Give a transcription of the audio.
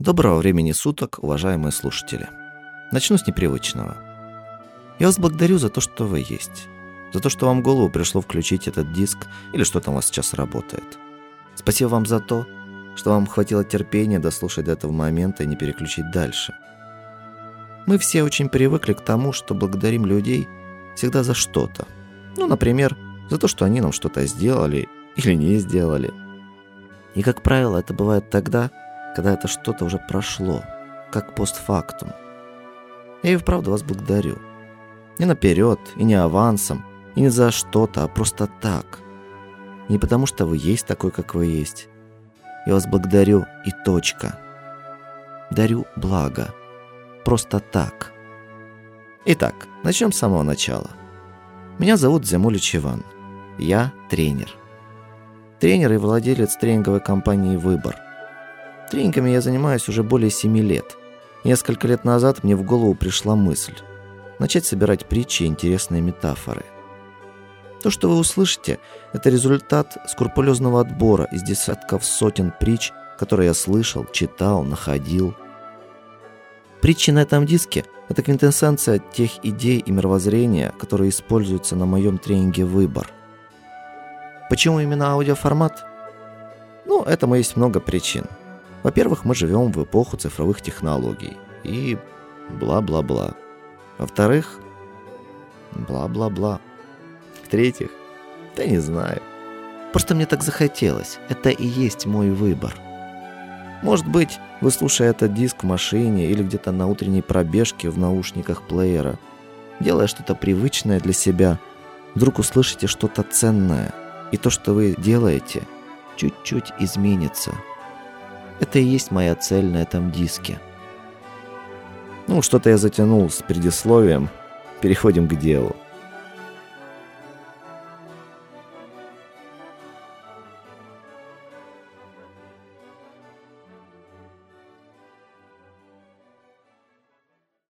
Доброго времени суток, уважаемые слушатели. Начну с непривычного. Я вас благодарю за то, что вы есть. За то, что вам в голову пришло включить этот диск или что там у вас сейчас работает. Спасибо вам за то, что вам хватило терпения дослушать до этого момента и не переключить дальше. Мы все очень привыкли к тому, что благодарим людей всегда за что-то. Ну, например, за то, что они нам что-то сделали или не сделали. И, как правило, это бывает тогда, когда это что-то уже прошло, как постфактум. Я и вправду вас благодарю. Не наперед, и не авансом, и не за что-то, а просто так. Не потому, что вы есть такой, как вы есть. Я вас благодарю и точка. Дарю благо. Просто так. Итак, начнем с самого начала. Меня зовут Земулич Иван. Я тренер. Тренер и владелец тренинговой компании «Выбор». Тренингами я занимаюсь уже более 7 лет. Несколько лет назад мне в голову пришла мысль начать собирать притчи и интересные метафоры. То, что вы услышите, это результат скрупулезного отбора из десятков сотен притч, которые я слышал, читал, находил. Притчи на этом диске – это квинтэссенция тех идей и мировоззрения, которые используются на моем тренинге «Выбор». Почему именно аудиоформат? Ну, этому есть много причин – во-первых, мы живем в эпоху цифровых технологий и бла-бла-бла. Во-вторых, бла-бла-бла. В-третьих, да не знаю. Просто мне так захотелось. Это и есть мой выбор. Может быть, вы, слушая этот диск в машине или где-то на утренней пробежке в наушниках плеера, делая что-то привычное для себя, вдруг услышите что-то ценное, и то, что вы делаете, чуть-чуть изменится – это и есть моя цель на этом диске. Ну, что-то я затянул с предисловием. Переходим к делу.